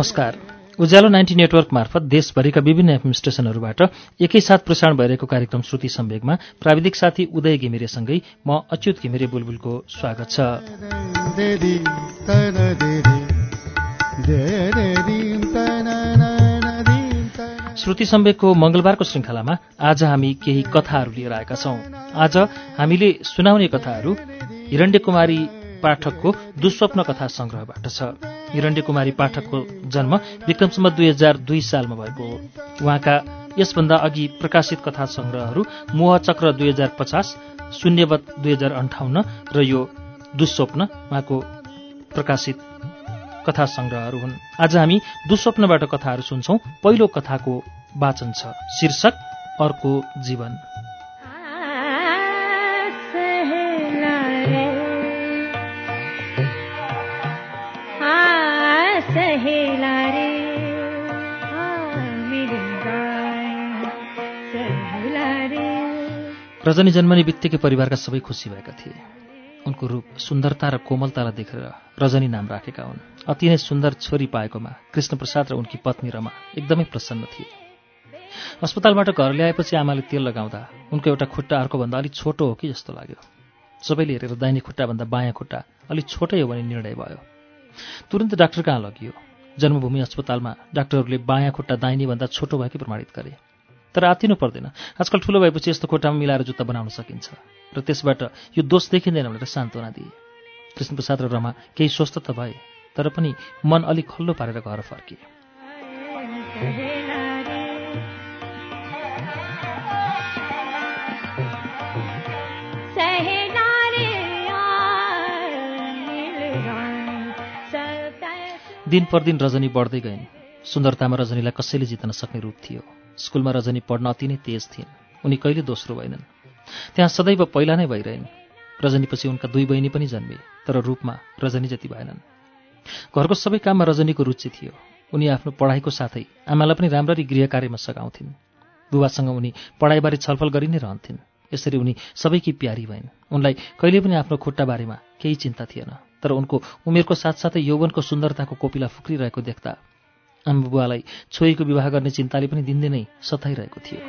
नमस्कार। उज्यालो ninety network मार्फत देशभरिका विभिन्न एफएम स्टेशनहरूबाट एकैसाथ प्रसारण भइरहेको कार्यक्रम श्रुति सम्वेगमा प्राविधिक साथी उदय घिमिरेसँगै म अच्युत घिमिरे बुलबुलको स्वागत छ। श्रुति सम्वेकको मंगलबारको श्रृङ्खलामा आज हामी केही कथाहरू लिएर आएका छौं। आज हामीले सुनाउने कथाहरू हिरण्य कुमारी पाठकको दुस्वप्न कथा संग्रहबाट छ। हिरण्य कुमारी पाठकको जन्म विक्रमसम्म दुई हजार दुई सालमा भएको हो। उहाँका यसभन्दा अघि प्रकाशित कथा संग्रहहरू मोहचक्र दुई हजार पचास शून्यवत दुई हजार अन्ठाउन्न र यो दुस्वप्न उहाँको प्रकाशित कथा संग्रहहरू हुन्। आज हामी दुस्वप्नबाट कथाहरू सुन्छौं। पहिलो कथाको वाचन छ शीर्षक अर्को जीवन। रजनी जन्मने बित्तिकै परिवारका सबै खुसी भएका थिए। उनको रूप सुन्दरता र कोमलतालाई देखेर रजनी नाम राखेका हुन्। अति नै सुन्दर छोरी पाएकोमा कृष्णप्रसाद र उनकी पत्नी रमा एकदमै प्रसन्न थिए। अस्पतालबाट घर ल्याएपछि आमाले तेल लगाउँदा उनको एउटा खुट्टा अर्कोभन्दा अलिक छोटो हो कि जस्तो लाग्यो। सबैले हेरेर दाहिने खुट्टाभन्दा बायाँ खुट्टा अलिक छोटै हो भन्ने निर्णय भयो। तुरन्त डाक्टर कहाँ लगियो? जन्मभूमि अस्पतालमा डाक्टरहरूले बायाँ खुट्टा दाहिनेभन्दा छोटो भएकै प्रमाणित गरे। तर आतिनु पर्दैन। आजकल ठुलो भएपछि यस्तो खुट्टामा मिलाएर जुत्ता बनाउन सकिन्छ। र त्यसबाट यो दोष देखिँदैन भनेर सान्त्वना दिए। कृष्णप्रसाद र रमा केही स्वस्थ त भए तर पनि मन अलिक खल्लो पारेर घर फर्किए। दिन पर दिन रजनी बढ्दै गइन्। सुन्दरतामा रजनीलाई कसैले जित्न सक्ने रूप थियो। स्कुलमा रजनी पढ्न अति नै तेज थिइन्। उनी कहिले दोस्रो भएनन्। त्यहाँ सदैव पहिला नै भइरहन्। रजनीपछि उनका दुई बहिनी पनि जन्मे तर रूपमा रजनी जति भएनन्। घरको सबै काममा रजनीको रुचि थियो। उनी आफ्नो पढाइको साथै आमालाई पनि राम्ररी गृह कार्यमा सघाउँथिन्। बुबासँग उनी पढाइबारे छलफल गरि नै रहन्थिन्। यसरी उनी सबैकी प्यारी भइन्। उनलाई कहिले पनि आफ्नो खुट्टाबारेमा केही चिन्ता थिएन। तर उनको उमेरको साथसाथै यौवनको सुन्दरताको कोपिला फुक्रिरहेको देख्दा आमा बुवालाई छोरीको विवाह गर्ने चिन्ताले पनि दिनदिनै सताइरहेको थियो।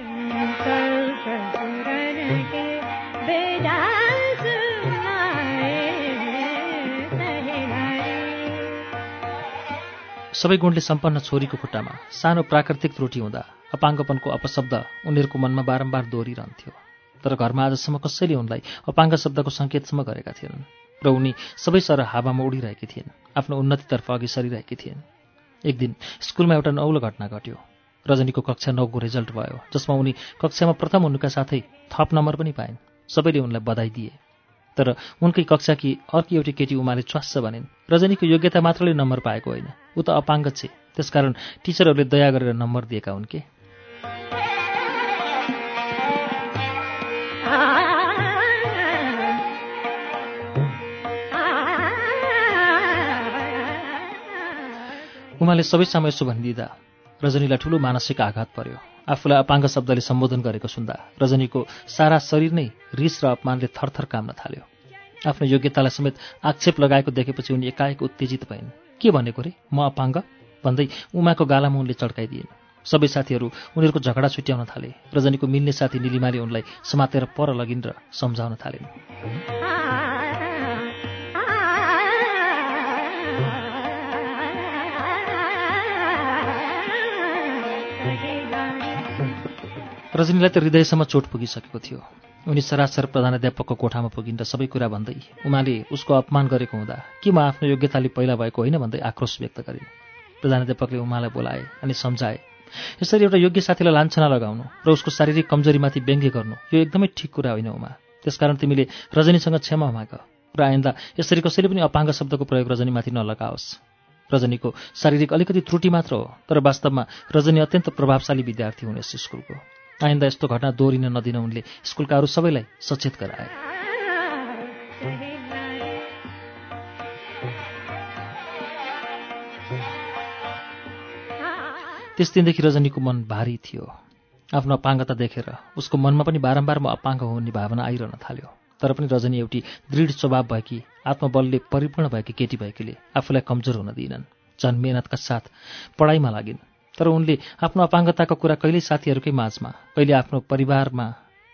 सबै गुणले सम्पन्न छोरीको खुट्टामा सानो प्राकृतिक त्रुटि हुँदा अपाङ्गपनको अपशब्द उनीहरूको मनमा बारम्बार दोहोरिरहन्थ्यो। तर घरमा आजसम्म कसैले उनलाई अपाङ्ग शब्दको सङ्केतसम्म गरेका थिएनन्। र उनी सबै सर हावामा उडिरहेकी थिइन्। आफ्नो उन्नतितर्फ अघि सरिरहेकी थिइन्। एक दिन स्कुलमा एउटा नौलो घटना घट्यो। रजनीको कक्षा नौको रिजल्ट भयो जसमा उनी कक्षामा प्रथम हुनुका साथै थप नम्बर पनि पाइन्। सबैले उनलाई बधाई दिए। तर उनकै कक्षाकी अर्की एउटी केटी उमाले च्वास्स भनिन् रजनीको योग्यता मात्रले नम्बर पाएको होइन। ऊ त अपाङ्ग छे। त्यसकारण टिचरहरूले दया गरेर नम्बर दिएका हुन् के? उमाले सबै समय यसो भनिदिँदा रजनीलाई ठुलो मानसिक आघात पर्यो। आफूलाई अपाङ्ग शब्दले सम्बोधन गरेको सुन्दा रजनीको सारा शरीर नै रिस र अपमानले थरथर काम्न थाल्यो। आफ्नो योग्यतालाई समेत आक्षेप लगाएको देखेपछि उनी एकाएक उत्तेजित भइन्। के भनेको रे म अपाङ्ग भन्दै उमाको गालामा उनले चड्काइदिइन्। सबै साथीहरू उनीहरूको झगडा छुट्याउन थाले। रजनीको मिल्ने साथी निलिमाले उनलाई समातेर पर लगिन् र सम्झाउन थालिन्। रजनीलाई त हृदयसम्म चोट पुगिसकेको थियो। उनी सरासर प्रधानाध्यापकको कोठामा पुगिन् र सबै कुरा भन्दै उमाले उसको अपमान गरेको हुँदा के म आफ्नो योग्यताले पहिला भएको होइन भन्दै आक्रोश व्यक्त गरिन्। प्रधानाध्यापकले उमालाई बोलाए अनि सम्झाए यसरी एउटा योग्य साथीलाई लान्छना लगाउनु र उसको शारीरिक कमजोरीमाथि व्यङ्ग्य गर्नु यो एकदमै ठिक कुरा होइन उमा। त्यसकारण तिमीले रजनीसँग क्षमा माग र आइन्दा यसरी कसैले पनि अपाङ्ग शब्दको प्रयोग रजनीमाथि नलगाओस्। रजनीको शारीरिक अलिकति त्रुटि मात्र हो तर वास्तवमा रजनी अत्यन्त प्रभावशाली विद्यार्थी हुन् यस स्कुलको। आइन्दा यस्तो घटना दोहोरिन नदिन उनले स्कुलका अरू सबैलाई सचेत गराए। त्यस दिनदेखि रजनीको मन भारी थियो। आफ्नो अपाङ्गता देखेर उसको मनमा पनि बारम्बार म अपाङ्ग हुने भावना आइरहन थाल्यो। तर पनि रजनी एउटी दृढ स्वभाव भएकी आत्मबलले परिपूर्ण भएकी केटी भएकीले आफूलाई कमजोर हुन दिइनन् झन् मेहनतका साथ पढाइमा लागिन्। तर उनले आफ्नो अपाङ्गताको कुरा कहिल्यै साथीहरूकै माझमा कहिले आफ्नो परिवारमा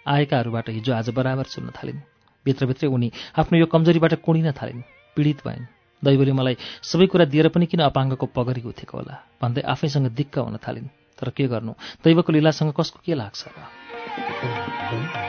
आएकाहरूबाट हिजो आज बराबर सुन्न थालिन्। भित्रभित्रै उनी आफ्नो यो कमजोरीबाट कुणिन थालिन् पीडित भइन्। दैवले मलाई सबै कुरा दिएर पनि किन अपाङ्गको पगरी गुथेको होला? भन्दै आफैसँग दिक्क हुन थालिन्। तर के गर्नु? दैवको लीलासँग कसको के लाग्छ र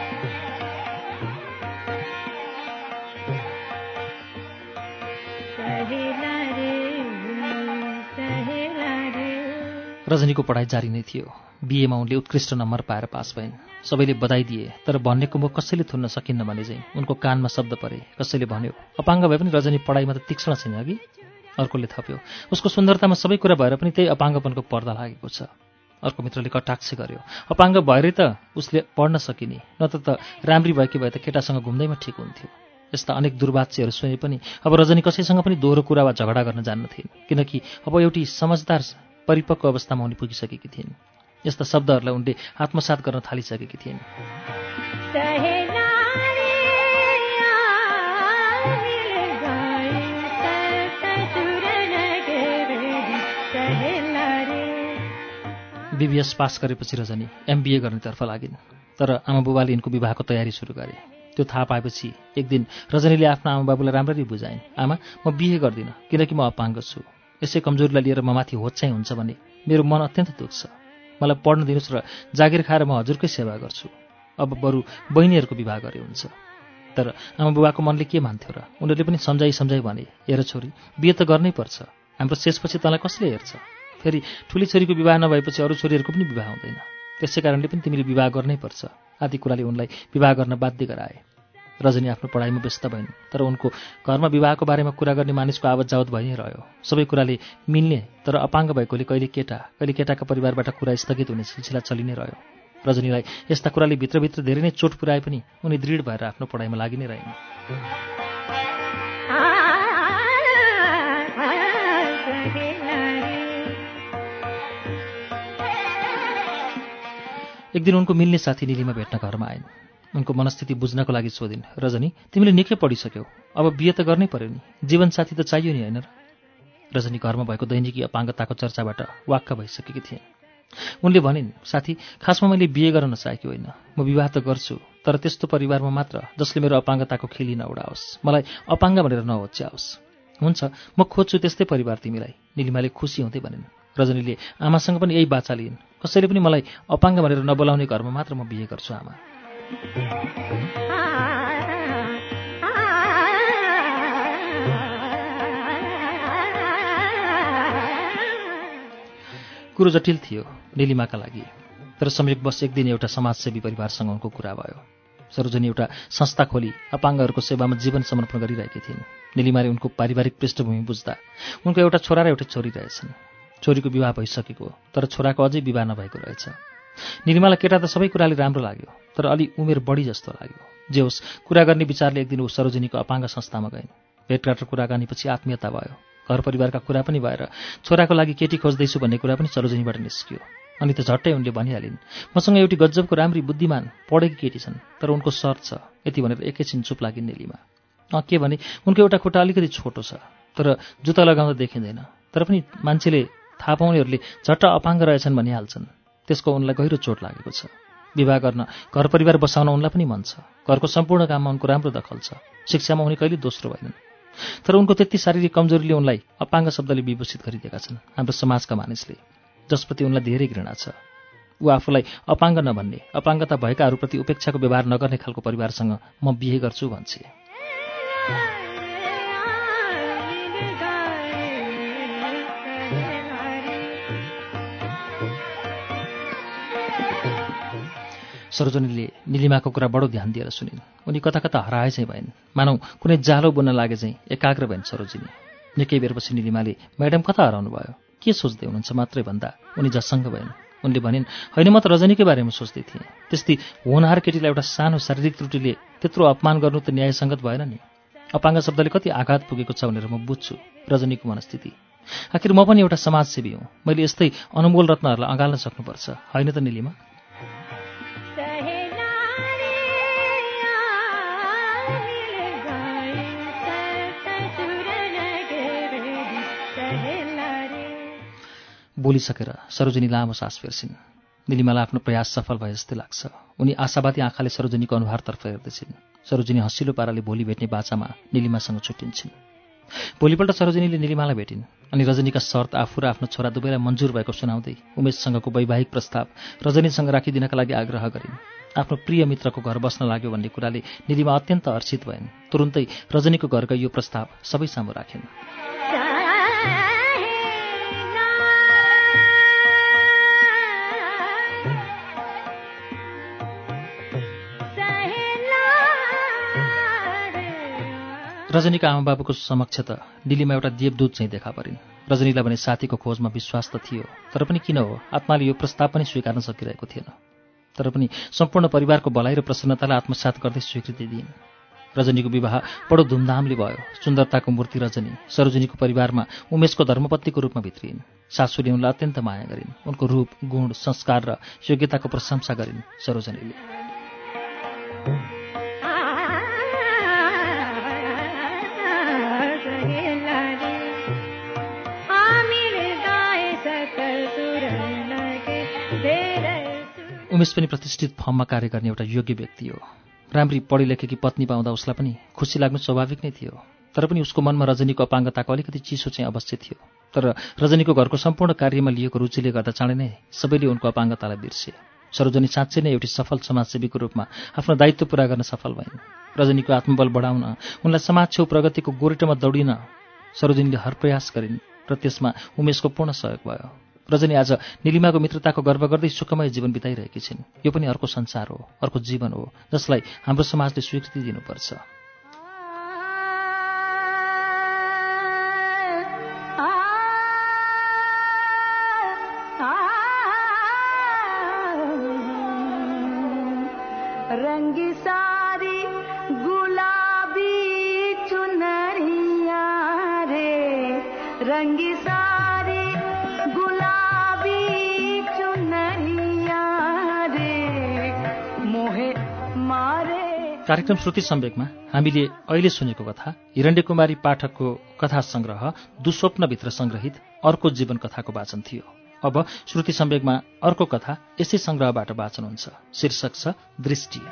रजनीको पढाइ जारी नै थियो। बिएमा उनले उत्कृष्ट नम्बर पाएर पास भइन्। सबैले बधाई दिए तर भन्नेको मुख कसैले थुन्न सकिन्न भने चाहिँ उनको कानमा शब्द परे। कसैले भन्यो अपाङ्ग भए पनि रजनी पढाइमा त तीक्ष्ण छैन अघि अर्कोले थप्यो उसको सुन्दरतामा सबै कुरा भएर पनि त्यही अपाङ्गपनको पर्दा लागेको छ। अर्को मित्रले कटाक्ष गर्यो अपाङ्ग भएरै त उसले पढ्न सकिने न त राम्री भएकी भए त केटासँग घुम्दैमा ठिक हुन्थ्यो। यस्ता अनेक दुर्वाच्यहरू सुने पनि अब रजनी कसैसँग पनि दोहोरो कुरा वा झगडा गर्न जान्नथिन् किनकि अब एउटी समझदार परिपक्व अवस्थामा उनी पुगिसकेकी थिइन्। यस्ता शब्दहरूलाई उनले आत्मसात गर्न थालिसकेकी थिइन्। बिबिएस पास गरेपछि रजनी एमबिए गर्नेतर्फ लागिन् तर आमा बुबाले यिनको विवाहको तयारी सुरु गरे। त्यो थाहा पाएपछि एक दिन रजनीले आफ्नो आमा बाबुलाई राम्ररी बुझाइन् आमा म बिहे गर्दिनँ किनकि म अपाङ्ग छु। यसै कमजोरीलाई लिएर म माथि होच्याइ हुन्छ भने मेरो मन अत्यन्त दुख्छ मलाई पढ्न दिनुहोस् र जागिर खाएर म हजुरकै सेवा गर्छु। अब बरु बहिनीहरूको विवाह गरे हुन्छ। तर आमा बुबाको मनले के मान्थ्यो र? उनीहरूले पनि सम्झाइ सम्झाइ भने हेर छोरी बिहे त गर्नै पर्छ। हाम्रो शेषपछि तँलाई कसले हेर्छ? फेरि ठुली छोरीको विवाह नभएपछि अरू छोरीहरूको पनि विवाह हुँदैन। त्यसै कारणले पनि तिमीले विवाह गर्नै पर्छ। आदि कुराले उनलाई विवाह गर्न बाध्य गराए। रजनी आफ्नो पढाइमा व्यस्त भइन् तर उनको घरमा विवाहको बारेमा कुरा गर्ने मानिसको आवत जावत भइ नै रह्यो। सबै कुराले मिल्ने तर अपाङ्ग भएकोले कहिले केटा कहिले केटाका परिवारबाट कुरा स्थगित हुने सिलसिला चलि नै रह्यो। रजनीलाई यस्ता कुराले भित्रभित्र धेरै नै चोट पुऱ्याए पनि उनी दृढ भएर आफ्नो पढाइमा लागि नै रहेन्। एक दिन उनको मिल्ने साथी निलीमा भेट्न घरमा आइन्। उनको मनस्थिति बुझ्नको लागि सोधिन्। रजनी तिमीले निकै पढिसक्यौ। अब बिहे त गर्नै पर्यो नि। जीवनसाथी त चाहियो नि होइन र? रजनी घरमा भएको दैनिकी अपाङ्गताको चर्चाबाट वाक्क भइसकेकी थिए। उनले भनिन् साथी खासमा मैले बिहे गर्न नचाहेकी होइन। म विवाह त गर्छु तर त्यस्तो परिवारमा मात्र जसले मेरो अपाङ्गताको खेली नउडाओस्। मलाई अपाङ्ग भनेर नहोच्याओस्। हुन्छ म खोज्छु त्यस्तै परिवार तिमीलाई निलिमाले खुसी हुँदै भनिन्। रजनीले आमासँग पनि यही बाचा लिइन्। कसैले पनि मलाई अपाङ्ग भनेर नबोलाउने घरमा मात्र म बिहे गर्छु आमा। कुरो जटिल थियो निलिमाका लागि। तर संयोगवश एक दिन एउटा समाजसेवी परिवारसँग उनको कुरा भयो। सरोजनी एउटा संस्था खोली अपाङ्गहरूको सेवामा जीवन समर्पण गरिरहेकी थिइन्। निलिमाले उनको पारिवारिक पृष्ठभूमि बुझ्दा उनको एउटा छोरा र एउटा छोरी रहेछन्। छोरीको विवाह भइसकेको तर छोराको अझै विवाह नभएको रहेछ। निलिमालाई केटा त सबै कुराले राम्रो लाग्यो तर अलि उमेर बढी जस्तो लाग्यो। जे होस् कुरा गर्ने विचारले एक दिन ऊ सरोजिनीको अपाङ्ग संस्थामा गइन्। भेटघाट र कुराकानीपछि आत्मीयता भयो। घर परिवारका कुरा पनि भएर छोराको लागि केटी खोज्दैछु भन्ने कुरा पनि सरोजिनीबाट निस्कियो। अनि त झट्टै उनले भनिहालिन् मसँग एउटी गज्जबको राम्री बुद्धिमान पढेकी केटी छन् तर उनको सर्ट छ यति भनेर एकैछिन चुप लागिन् नेलीमा। अँ के भने उनको एउटा खुट्टा अलिकति छोटो छ तर जुत्ता लगाउँदा देखिँदैन। तर पनि मान्छेले थाहा पाउनेहरूले झट्ट अपाङ्ग रहेछन् भनिहाल्छन्। त्यसको उनलाई गहिरो चोट लागेको छ। विवाह गर्न घर परिवार बसाउन उनलाई पनि मन छ। घरको सम्पूर्ण काममा उनको राम्रो दखल छ। शिक्षामा उनी कहिले दोस्रो भएनन्। तर उनको त्यति शारीरिक कमजोरीले उनलाई अपाङ्ग शब्दले विभूषित गरिदिएका छन्। हाम्रो समाजका मानिसले जसप्रति उनलाई धेरै घृणा छ। ऊ आफूलाई अपाङ्ग नभन्ने अपाङ्गता भएकाहरूप्रति उपेक्षाको व्यवहार नगर्ने खालको परिवारसँग म बिहे गर्छु भन्छे सरोजनीले निलिमाको कुरा बडो ध्यान दिएर सुनिन्। उनी कता कता हराए चाहिँ भइन् मानौ कुनै जालो बुन्न लागे चाहिँ एकाग्र भइन् सरोजिनी। निकै बेरपछि निलिमाले म्याडम कता हराउनु भयो? के सोच्दै हुनुहुन्छ मात्रै भन्दा? उनी जसङ्ग भइन्। उनले भनिन् होइन म त रजनीकै बारेमा सोच्दै थिएँ। त्यस्तै होनहार केटीलाई एउटा सानो शारीरिक त्रुटिले त्यत्रो अपमान गर्नु त न्यायसङ्गत भएन नि। अपाङ्ग शब्दले कति आघात पुगेको छ भनेर म बुझ्छु रजनीको मनस्थिति। आखिर म पनि एउटा समाजसेवी हुँ। मैले यस्तै अनमोल रत्नहरूलाई अँगाल्न सक्नुपर्छ। होइन त निलिमा? बोलिसकेर सरोजिनी लामो सास फेर्छिन्। निलिमालाई आफ्नो प्रयास सफल भए जस्तै लाग्छ। उनी आशावादी आँखाले सरोजिनीको अनुहारतर्फ हेर्दैछिन्। सरोजिनी हँसिलो पाराले भोलि भेट्ने बाचामा निलिमासँग छुट्टिन्छन्। भोलिपल्ट सरोजिनीले निलिमालाई भेटिन् अनि रजनीका शर्त आफू र आफ्नो छोरा दुवैलाई मन्जुर भएको सुनाउँदै उमेशसँगको वैवाहिक प्रस्ताव रजनीसँग राखिदिनका लागि आग्रह गरिन्। आफ्नो प्रिय मित्रको घर बस्न लाग्यो भन्ने कुराले निलिमा अत्यन्त हर्षित भइन् तुरुन्तै रजनीको घरका यो प्रस्ताव सबै सामु राखिन्। रजनीका आमाबाबुको समक्ष त निलिमा एउटा देवदूत चाहिँ देखा परिन्। रजनीलाई भने साथीको खोजमा विश्वास त थियो तर पनि किन हो? आत्माले यो प्रस्ताव पनि स्वीकार्न सकिरहेको थिएन। तर पनि सम्पूर्ण परिवारको भलाइ र प्रसन्नतालाई आत्मसात गर्दै स्वीकृति दिइन्। रजनीको विवाह बडो धुमधामले भयो। सुन्दरताको मूर्ति रजनी सरोजनीको परिवारमा उमेशको धर्मपत्नीको रूपमा भित्रिन् सासूले उनलाई अत्यन्त माया गरिन्। उनको रूप गुण संस्कार र योग्यताको प्रशंसा गरिन् सरोजनीले। उमेश पनि प्रतिष्ठित फर्ममा कार्य गर्ने एउटा योग्य व्यक्ति हो। राम्री पढी लेखेकी पत्नी पाउँदा उसलाई पनि खुसी लाग्नु स्वाभाविक नै थियो। तर पनि उसको मनमा रजनीको अपाङ्गताको अलिकति चिसो चाहिँ अवश्य थियो। तर रजनीको घरको सम्पूर्ण कार्यमा लिएको रुचिले गर्दा चाँडै नै सबैले उनको अपाङ्गतालाई बिर्से। सरोजनी साँच्चै नै एउटी सफल समाजसेवीको रूपमा आफ्नो दायित्व पुरा गर्न सफल भइन्। रजनीको आत्मबल बढाउन उनलाई समाज छेउ प्रगतिको गोरेटोमा दौडिन सरोजनीले हर प्रयास गरिन् र त्यसमा उमेशको पूर्ण सहयोग भयो। रजनी आज निलिमाको मित्रताको गर्व गर्दै सुखमय जीवन बिताइरहेकी छिन्। यो पनि अर्को संसार हो अर्को जीवन हो जसलाई हाम्रो समाजले स्वीकृति दिनुपर्छ। कार्यक्रम श्रुति सम्वेकमा हामीले अहिले सुनेको कथा हिरण्यकुमारी पाठकको कथा सङ्ग्रह दुस्वप्नभित्र सङ्ग्रहित अर्को जीवन कथाको वाचन थियो। अब श्रुति सम्वेकमा अर्को कथा यसै सङ्ग्रहबाट वाचन हुन्छ। शीर्षक छ दृष्टि।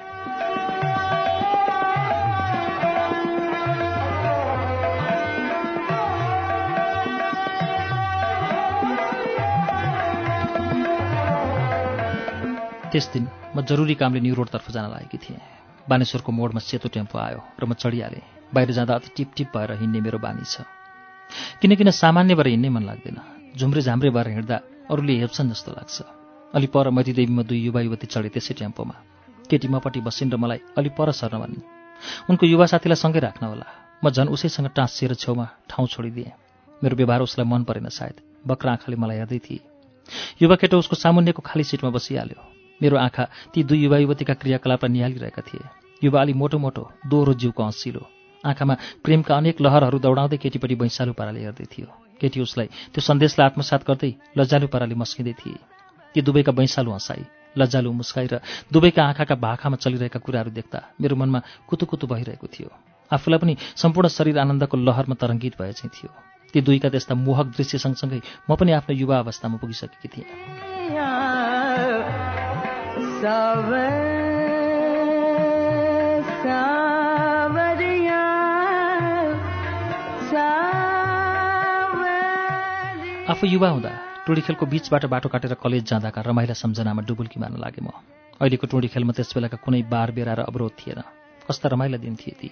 त्यस दिन म जरुरी कामले न्यु रोडतर्फ जान लागेकी थिएँ। बानेश्वरको मोडमा सेतो टेम्पो आयो र म चढिहालेँ। बाहिर जाँदा अति टिप टिप भएर हिँड्ने मेरो बानी छ। किनकिन सामान्य भएर हिँड्नै मन लाग्दैन। झुम्रे झाम्रे भएर हिँड्दा अरूले हेप्छन् जस्तो लाग्छ। अलि पर मैतीदेवीमा दुई युवा युवती चढे त्यसै टेम्पोमा। केटी मपट्टि बसिन् र मलाई अलि पर सर्न भनिन्। उनको युवा साथीलाई सँगै राख्न होला। म झन् उसैसँग टाँसिएर छेउमा ठाउँ छोडिदिएँ। मेरो व्यवहार उसलाई मन परेन सायद। बक्रा आँखाले मलाई हेर्दै थिए। युवा केटो उसको सामुन्यको खाली सिटमा बसिहाल्यो। मेरो आँखा ती दुई युवा युवतीका क्रियाकलापलाई निहालिरहेका थिए। युवा अलि मोटो मोटो दोहोरो जिउको हँसिलो आँखामा प्रेमका अनेक लहरहरू दौडाउँदै केटीपट्टि भैँसालु पाराले हेर्दै थियो। केटी उसलाई त्यो सन्देशलाई आत्मसात गर्दै लज्जालु पाराले मस्किँदै थिए। ती दुवैका भैँसालु हँसाई लज्जालु मुस्काई र दुवैका आँखाका भाखामा चलिरहेका कुराहरू देख्दा मेरो मनमा कुतुकुतु भइरहेको थियो। आफूलाई पनि सम्पूर्ण शरीर आनन्दको लहरमा तरङ्गित भए चाहिँ थियो। ती दुईका त्यस्ता मोहक दृश्य सँगसँगै म पनि आफ्नो युवा अवस्थामा पुगिसकेकी थिएँ। आफू युवा हुँदा टोडी खेलको बिचबाट बाटो काटेर कलेज जाँदाका रमाइला सम्झनामा डुबुल्की मार्न लागे म। अहिलेको टोडी खेलमा त्यस बेलाका कुनै बार बेरा र अवरोध थिएन। कस्ता रमाइला दिन थिए ती।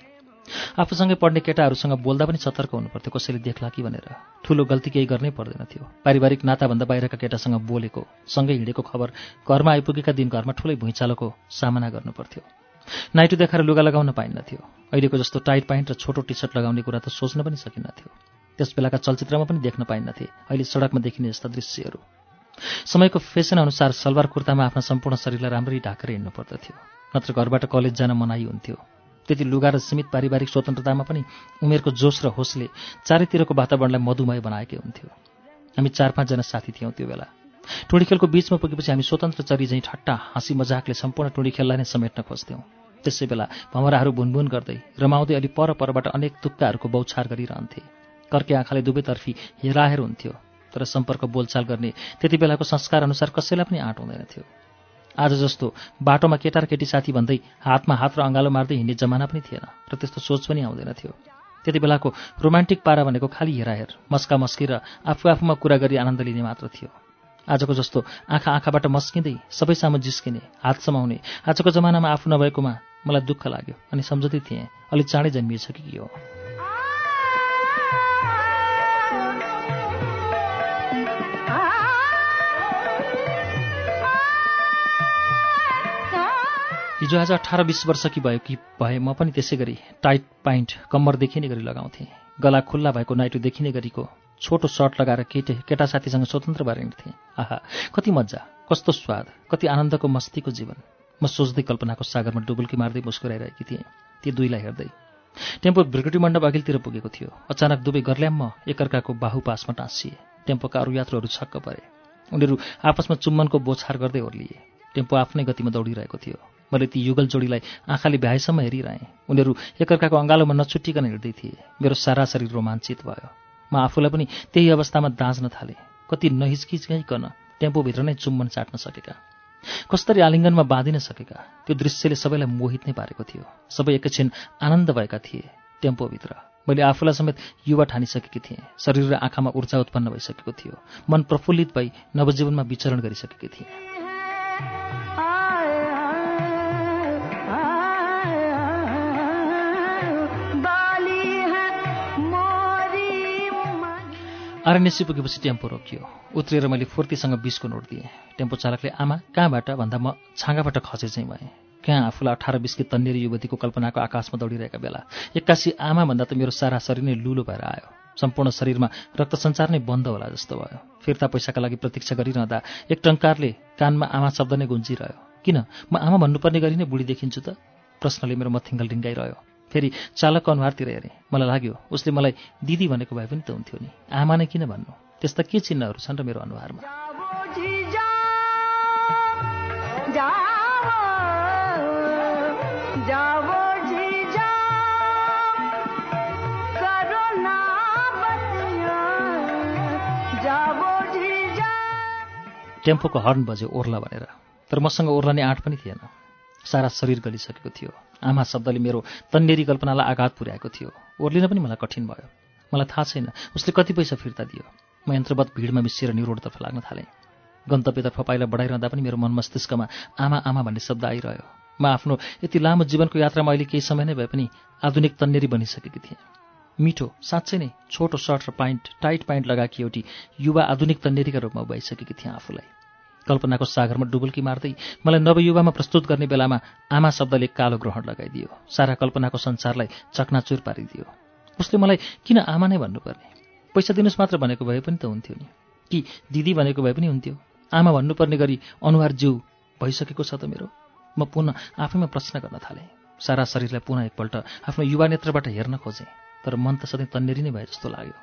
आफूसँगै पढ्ने केटाहरूसँग बोल्दा पनि सतर्क हुनुपर्थ्यो कसैले देख्ला कि भनेर। ठुलो गल्ती केही गर्नै पर्दैन थियो पारिवारिक नाताभन्दा बाहिरका केटासँग बोलेको सँगै हिँडेको खबर घरमा आइपुगेका दिन घरमा ठुलै भुइँचालोको सामना गर्नुपर्थ्यो। नाइटो देखाएर लुगा लगाउन पाइन्नथ्यो। अहिलेको जस्तो टाइट प्यान्ट र छोटो टी सर्ट लगाउने कुरा त सोच्न पनि सकिन्नथ्यो। त्यस बेलाका चलचित्रमा पनि देख्न पाइन्नथे अहिले सडकमा देखिने जस्ता दृश्यहरू। समयको फेसन अनुसार सलवार कुर्तामा आफ्ना सम्पूर्ण शरीरलाई राम्ररी ढाकेर हिँड्नु पर्दथ्यो नत्र घरबाट कलेज जान मनाइ हुन्थ्यो। त्यति लुगा र सीमित पारिवारिक स्वतन्त्रतामा पनि उमेरको जोस र होसले चारैतिरको वातावरणलाई मधुमय बनाएकै हुन्थ्यो। हामी चार पाँचजना साथी थियौँ त्यो बेला। टोडी खेलको बिचमा पुगेपछि हामी स्वतन्त्र चरी झैँ ठट्टा हाँसी मजाकले सम्पूर्ण टोडी खेललाई नै समेट्न खोज्थ्यौँ। त्यसै बेला भमराहरू भुनभुन गर्दै रमाउँदै अलि पर परबाट अनेक तुक्काहरूको बौछार गरिरहन्थे। कर्के आँखाले दुवैतर्फी हेराहेर हुन्थ्यो तर सम्पर्क बोलचाल गर्ने त्यति बेलाको संस्कार अनुसार कसैलाई पनि आँट हुँदैन थियो। आज जस्तो बाटोमा केटा र केटी साथी भन्दै हातमा हात र अँगालो मार्दै हिँड्ने जमाना पनि थिएन र त्यस्तो सोच पनि आउँदैन थियो। त्यति बेलाको रोमान्टिक पारा भनेको खालि हेराहेर मस्का मस्की र आफू आफूमा कुरा गरी आनन्द लिने मात्र थियो। आजको जस्तो आँखा आँखाबाट मस्किँदै सबैसम्म जिस्किने हात समाउने आजको जमानामा आफू नभएकोमा मलाई दुःख लाग्यो अनि सम्झँदै थिएँ अलिक चाँडै जन्मिएछ कि के हो। हिजो आज अठार बिस वर्ष कि भयो कि भए म पनि त्यसै गरी टाइट पाइन्ट कम्मर देखिने गरी लगाउँथेँ। गला खुल्ला भएको नाइटो देखिने गरीको छोटो सर्ट लगाएर केटे केटा साथीसँग स्वतन्त्र भएर हिँड्थेँ। आहा कति मजा कस्तो स्वाद कति आनन्दको मस्तीको जीवन। म सोच्दै कल्पनाको सागरमा डुबुल्की मार्दै मुस्कुराइरहेकी थिएँ। ती दुईलाई हेर्दै टेम्पो भ्रिकुटी मण्डप अघिल्तिर पुगेको थियो। अचानक दुवै गर्ल्याम्म एकअर्काको बाहु पासमा टाँसिए। टेम्पोका अरू यात्रुहरू छक्क परे। उनीहरू आपसमा चुम्बनको बोछार गर्दै ओर्लिए। टेम्पो आफ्नै गतिमा दौडिरहेको थियो। मैले ती युगल जोडीलाई आँखाले भ्याएसम्म हेरिरहेँ। उनीहरू एकअर्काको अँगालोमा नछुट्टिकन हिँड्दै थिए। मेरो सारा शरीर रोमाञ्चित भयो। म आफूलाई पनि त्यही अवस्थामा दाँच्न थालेँ। कति नहिचकिचकन टेम्पोभित्र नै चुम्बन चाट्न सकेका। कसरी आलिङ्गनमा बाँधिन सकेका। त्यो दृश्यले सबैलाई मोहित नै पारेको थियो। सबै एकैछिन आनन्द भएका थिए टेम्पोभित्र। मैले आफूलाई समेत युवा ठानिसकेकी थिएँ। शरीर र आँखामा ऊर्जा उत्पन्न भइसकेको थियो। मन प्रफुल्लित भई नवजीवनमा विचरण गरिसकेकी थिएँ। आरएनएससी पुगेपछि टेम्पो रोकियो। उत्रिएर मैले फुर्तीसँग बिसको नोट दिएँ। टेम्पो चालकले आमा कहाँबाट? भन्दा म छाँगाबाट खसे चाहिँ भएँ। कहाँ आफूलाई अठार बिसकी तन्नेरी युवतीको कल्पनाको आकाशमा दौडिरहेका बेला? एक्कासी आमा भन्दा त मेरो सारा शरीर नै लुलो भएर आयो। सम्पूर्ण शरीरमा रक्त सञ्चार नै बन्द होला जस्तो भयो। फिर्ता पैसाका लागि प्रतीक्षा गरिरहँदा एक टङ्कारले कानमा आमा शब्द नै गुन्जिरह्यो। किन? म आमा भन्नुपर्ने गरी नै बुढी देखिन्छु त? प्रश्नले मेरो मथिङ्गल डिङ्गाइरह्यो फेरि चालकको अनुहारतिर हेरेँ। मलाई लाग्यो उसले मलाई दिदी भनेको भए पनि त हुन्थ्यो नि। आमा नै किन भन्नु? त्यस्ता के चिन्हहरू छन् र मेरो अनुहारमा? टेम्पोको हर्न बज्यो ओर्ला भनेर। तर मसँग ओर्लाने आँट पनि थिएन। सारा शरीर गलिसकेको थियो। आमा शब्दले मेरो तन्नेरी कल्पनालाई आघात पुर्याएको थियो। ओर्लिन पनि मलाई कठिन भयो। मलाई थाहा छैन उसले कति पैसा फिर्ता दियो। म यन्त्रवत भिडमा मिसिएर न्युरोडतर्फ लाग्न थालेँ। गन्तव्यतर्फ पाइला बढाइरहँदा पनि मेरो मन मस्तिष्कमा आमा आमा भन्ने शब्द आइरह्यो। म आफ्नो यति लामो जीवनको यात्रामा अहिले केही समय नै भए पनि आधुनिक तन्नेरी बनिसकेकी थिएँ। मिठो साँच्चै नै छोटो सर्ट र पाइन्ट टाइट पाइन्ट लगाएकी एउटी युवा आधुनिक तन्नेरीका रूपमा उभाइसकेकी थिएँ आफूलाई। कल्पनाको सागरमा डुबुल्की मार्दै मलाई नवयुवामा प्रस्तुत गर्ने बेलामा आमा शब्दले कालो ग्रहण लगाइदियो। सारा कल्पनाको संसारलाई चकनाचुर पारिदियो। उसले मलाई किन आमा नै भन्नुपर्ने? पैसा दिनुहोस् मात्र भनेको भए पनि त हुन्थ्यो नि। कि दिदी भनेको भए पनि हुन्थ्यो? आमा भन्नुपर्ने गरी अनुहार जिउ भइसकेको छ त मेरो। म पुनः आफैमा प्रश्न गर्न थालेँ। सारा शरीरलाई पुनः एकपल्ट आफ्नो युवा नेत्रबाट हेर्न खोजेँ। तर मन त सधैँ तन्नेरी नै भए जस्तो लाग्यो।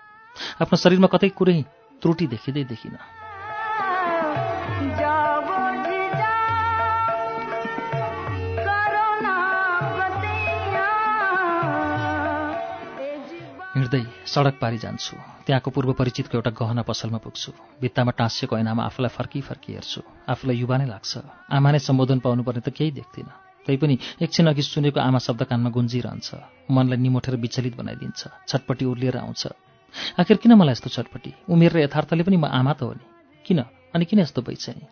आफ्नो शरीरमा कतै कुरै त्रुटि देखिँदै देखिनँ। हिँड्दै सडक पारी जान्छु। त्यहाँको पूर्व परिचितको एउटा गहना पसलमा पुग्छु। भित्तामा टाँसिएको ऐनामा आफूलाई फर्की फर्की हेर्छु। आफूलाई युवा नै लाग्छ। आमा नै सम्बोधन पाउनुपर्ने त केही देख्दिनँ। तैपनि एकछिन अघि सुनेको आमा शब्द कानमा गुन्जिरहन्छ। मनलाई निमोठेर विचलित बनाइदिन्छ। छटपट्टि उर्लिएर आउँछ। आखिर किन मलाई यस्तो छटपट्टि उमेर र यथार्थले पनि म आमा त हो नि। किन? अनि किन यस्तो भइसकेँ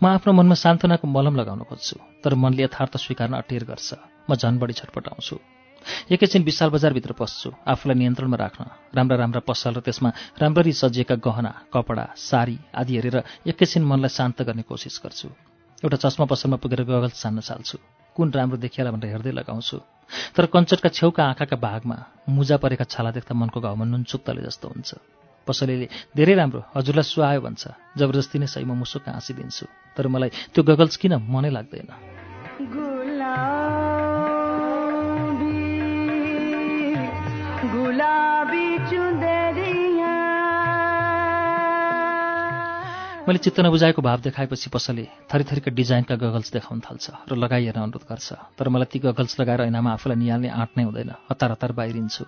म आफ्नो मनमा सान्त्वनाको मलम लगाउन खोज्छु। तर मनले यथार्थ स्वीकार्न अटेर गर्छ। म झन बढी छटपटाउँछु एकैछिन विशाल बजारभित्र पस्छु आफूलाई नियन्त्रणमा राख्न। राम्रा राम्रा पसल र त्यसमा राम्ररी सजिएका गहना कपडा साडी आदि हेरेर एकैछिन मनलाई शान्त गर्ने कोसिस गर्छु। एउटा चस्मा पसलमा पुगेर गगल्स छान्न चाल्छु। कुन राम्रो देखिएला भनेर हेर्दै लगाउँछु। तर कञ्चटका छेउका आँखाका भागमा मुजा परेका छाला देख्दा मनको घाउमा नुनचुक्तले जस्तो हुन्छ। पसलेले धेरै राम्रो हजुरलाई सुहायो भन्छ जबरजस्ती नै सही म मुसुक हाँसिदिन्छु। तर मलाई त्यो गगल्स किन मनै लाग्दैन? मैले चित्त नबुझाएको भाव देखाएपछि पसले थरीथरीका डिजाइनका गगल्स देखाउन थाल्छ र लगाइ हेर्न अनुरोध गर्छ। तर मलाई ती गगल्स लगाएर ऐनामा आफूलाई निहाल्ने आँट नै हुँदैन। हतार हतार बाहिरिन्छु।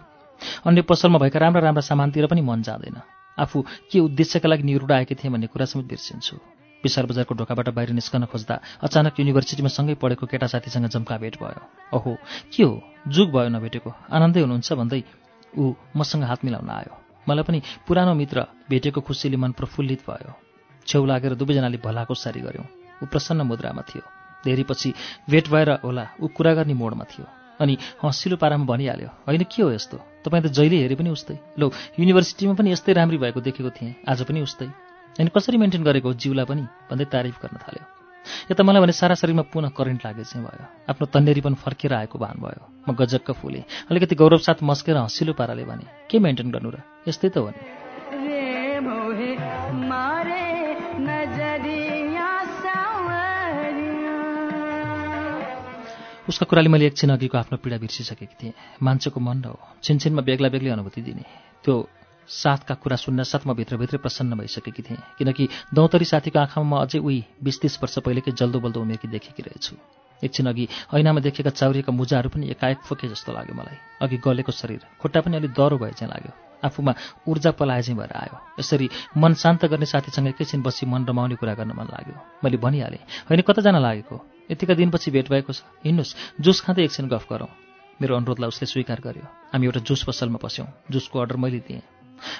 अन्य पसलमा भएका राम्रा राम्रा सामानतिर पनि मन जाँदैन। आफू के उद्देश्यका लागि निरुड आएकी थिएँ भन्ने कुरा समेत बिर्सिन्छु। विशाल बजारको ढोकाबाट बाहिर निस्कन खोज्दा अचानक युनिभर्सिटीमा सँगै पढेको केटा साथीसँग जम्का भेट भयो। ओहो के हो? जुग भयो नभेटेको। आनन्दै हुनुहुन्छ भन्दै ऊ मसँग हात मिलाउन आयो। मलाई पनि पुरानो मित्र भेटेको खुसीले मन प्रफुल्लित भयो। छेउ लागेर दुवैजनाले भलाको सारी गऱ्यौँ ऊ प्रसन्न मुद्रामा थियो। धेरै पछि भेट भएर होला ऊ कुरा गर्ने मोडमा थियो। अनि हँसिलो पारामा भनिहाल्यो होइन के हो यस्तो? तपाईँ त जहिले हेरे पनि उस्तै। लो युनिभर्सिटीमा पनि यस्तै राम्री भएको देखेको थिएँ आज पनि उस्तै। अनि कसरी मेन्टेन गरेको जिउलाई पनि? भन्दै तारिफ गर्न थाल्यो। यता मलाई भने सारा शरीरमा पुनः करेन्ट लागे चाहिँ भयो। आफ्नो तन्नेरी पनि फर्केर आएको भान भयो। म गजक्क फुलेँ अलिकति गौरव साथ मस्केर हँसिलो पाराले भने के मेन्टेन गर्नु र? यस्तै त हो नि। उसका कुराले मैले एकछिन अघिको आफ्नो पीडा बिर्सिसकेकी थिएँ। मान्छेको मन हो। छिनछिनमा बेग्ला बेग्लै अनुभूति दिने। त्यो साथका कुरा सुन्न साथ म भित्रभित्रै प्रसन्न भइसकेकी थिएँ। किनकि दौतरी साथीको आँखामा म अझै उही बिस तिस वर्ष पहिलेकै जल्दो बल्दो उमेरकी देखेकी रहेछु। एकछिन अघि ऐनामा देखेका चाउरिएका मुजाहरू पनि एकाएक फोके जस्तो लाग्यो मलाई। अघि गलेको शरीर खुट्टा पनि अलिक डह्रो भए चाहिँ लाग्यो। आफूमा ऊर्जा पलाए चाहिँ भएर आयो। यसरी मन शान्त गर्ने साथीसँग एकैछिन बसी मन रमाउने कुरा गर्न मन लाग्यो। मैले भनिहालेँ होइन कताजना लागेको? यतिका दिनपछि भेट भएको छ। हिँड्नुहोस् जुस खाँदै एकछिन गफ गरौँ। मेरो अनुरोधलाई उसले स्वीकार गर्यो। हामी एउटा जुस पसलमा पस्यौँ। जुसको अर्डर मैले दिएँ।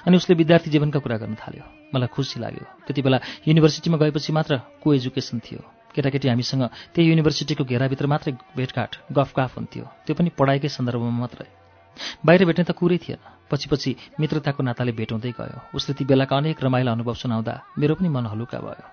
अनि उसले विद्यार्थी जीवनका कुरा गर्न थाल्यो। मलाई खुसी लाग्यो। त्यति बेला युनिभर्सिटीमा गएपछि मात्र को एजुकेसन थियो। केटाकेटी हामीसँग त्यही युनिभर्सिटीको घेराभित्र मात्रै भेटघाट गफगाफ हुन्थ्यो। त्यो पनि पढाइकै सन्दर्भमा मात्रै। बाहिर भेट्ने त कुरै थिएन। पछि पछि मित्रताको नाताले भेटाउँदै गयो। उसले ती बेलाका अनेक रमाइला अनुभव सुनाउँदा मेरो पनि मन हलुका भयो।